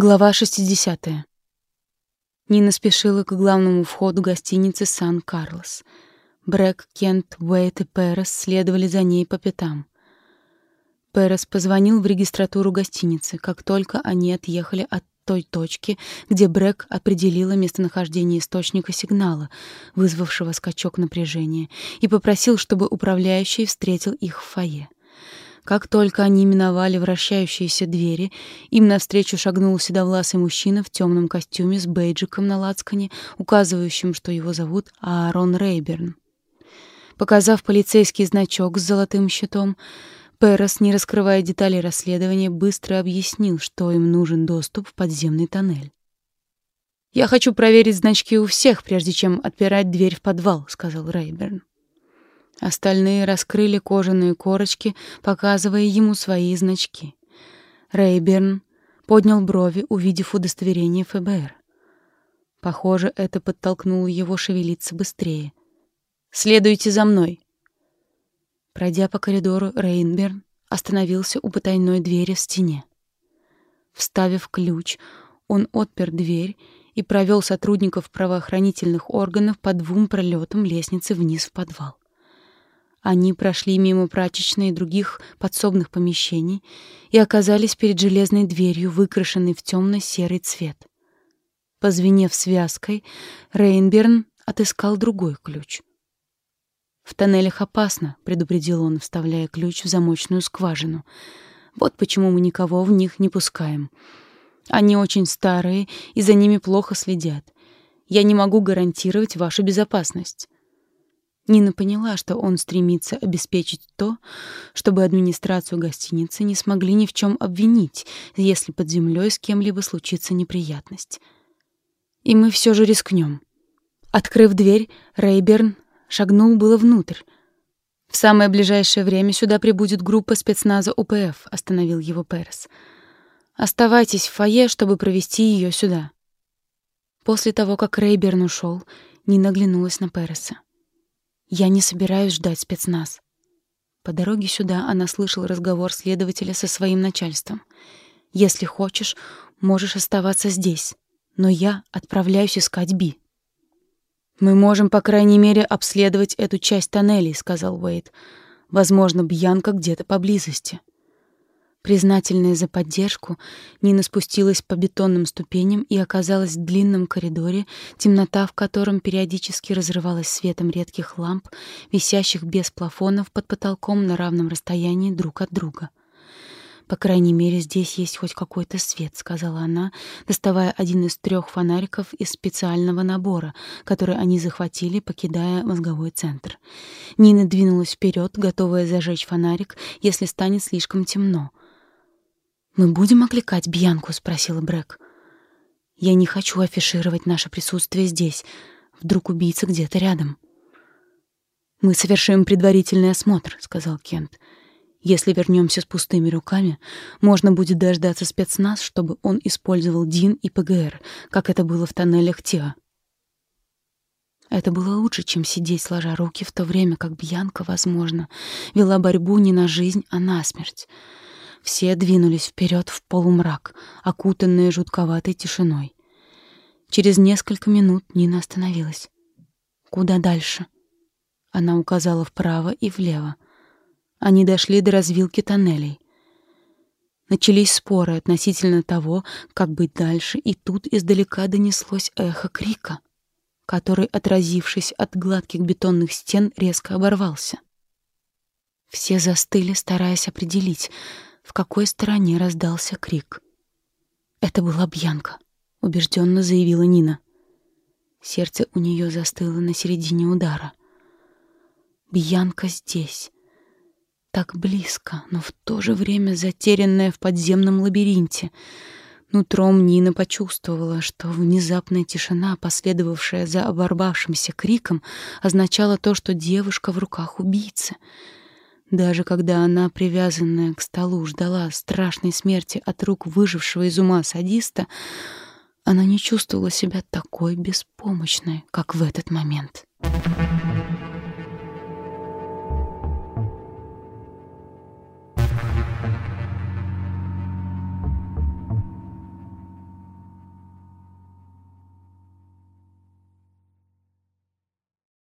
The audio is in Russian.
Глава 60. Нина спешила к главному входу гостиницы «Сан-Карлос». Брэк, Кент, Уэйт и Перес следовали за ней по пятам. Перес позвонил в регистратуру гостиницы, как только они отъехали от той точки, где Брэк определила местонахождение источника сигнала, вызвавшего скачок напряжения, и попросил, чтобы управляющий встретил их в фойе. Как только они миновали вращающиеся двери, им навстречу шагнул седовласый мужчина в темном костюме с бейджиком на лацкане, указывающим, что его зовут Аарон Рейберн. Показав полицейский значок с золотым щитом, Перес, не раскрывая деталей расследования, быстро объяснил, что им нужен доступ в подземный тоннель. «Я хочу проверить значки у всех, прежде чем отпирать дверь в подвал», — сказал Рейберн. Остальные раскрыли кожаные корочки, показывая ему свои значки. Рейберн поднял брови, увидев удостоверение ФБР. Похоже, это подтолкнуло его шевелиться быстрее. «Следуйте за мной!» Пройдя по коридору, Рейнберн остановился у потайной двери в стене. Вставив ключ, он отпер дверь и провел сотрудников правоохранительных органов по двум пролетам лестницы вниз в подвал. Они прошли мимо прачечной и других подсобных помещений и оказались перед железной дверью, выкрашенной в темно-серый цвет. Позвенев связкой, Рейнберн отыскал другой ключ. «В тоннелях опасно», — предупредил он, вставляя ключ в замочную скважину. «Вот почему мы никого в них не пускаем. Они очень старые, и за ними плохо следят. Я не могу гарантировать вашу безопасность». Нина поняла, что он стремится обеспечить то, чтобы администрацию гостиницы не смогли ни в чем обвинить, если под землей с кем-либо случится неприятность. И мы все же рискнем. Открыв дверь, Рейберн шагнул было внутрь. В самое ближайшее время сюда прибудет группа спецназа УПФ, остановил его Перес. Оставайтесь в фойе, чтобы провести ее сюда. После того, как Рейберн ушел, Нина оглянулась на Переса. Я не собираюсь ждать спецназ. По дороге сюда она слышала разговор следователя со своим начальством. Если хочешь, можешь оставаться здесь, но я отправляюсь искать Би. Мы можем, по крайней мере, обследовать эту часть тоннелей, сказал Уэйд. Возможно, Бьянка где-то поблизости. Признательная за поддержку, Нина спустилась по бетонным ступеням и оказалась в длинном коридоре, темнота в котором периодически разрывалась светом редких ламп, висящих без плафонов под потолком на равном расстоянии друг от друга. «По крайней мере, здесь есть хоть какой-то свет», — сказала она, доставая один из трех фонариков из специального набора, который они захватили, покидая мозговой центр. Нина двинулась вперед, готовая зажечь фонарик, если станет слишком темно. «Мы будем окликать Бьянку?» — спросила Брэк. «Я не хочу афишировать наше присутствие здесь. Вдруг убийца где-то рядом». «Мы совершим предварительный осмотр», — сказал Кент. «Если вернемся с пустыми руками, можно будет дождаться спецназ, чтобы он использовал ДИН и ПГР, как это было в тоннелях Теа». Это было лучше, чем сидеть сложа руки в то время, как Бьянка, возможно, вела борьбу не на жизнь, а на смерть. Все двинулись вперед в полумрак, окутанные жутковатой тишиной. Через несколько минут Нина остановилась. «Куда дальше?» Она указала вправо и влево. Они дошли до развилки тоннелей. Начались споры относительно того, как быть дальше, и тут издалека донеслось эхо крика, который, отразившись от гладких бетонных стен, резко оборвался. Все застыли, стараясь определить — в какой стороне раздался крик. «Это была Бьянка», — убежденно заявила Нина. Сердце у нее застыло на середине удара. Бьянка здесь. Так близко, но в то же время затерянная в подземном лабиринте. Нутром Нина почувствовала, что внезапная тишина, последовавшая за оборвавшимся криком, означала то, что девушка в руках убийцы — даже когда она, привязанная к столу, ждала страшной смерти от рук выжившего из ума садиста, она не чувствовала себя такой беспомощной, как в этот момент. Thank you.